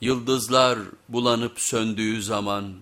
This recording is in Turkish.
Yıldızlar bulanıp söndüğü zaman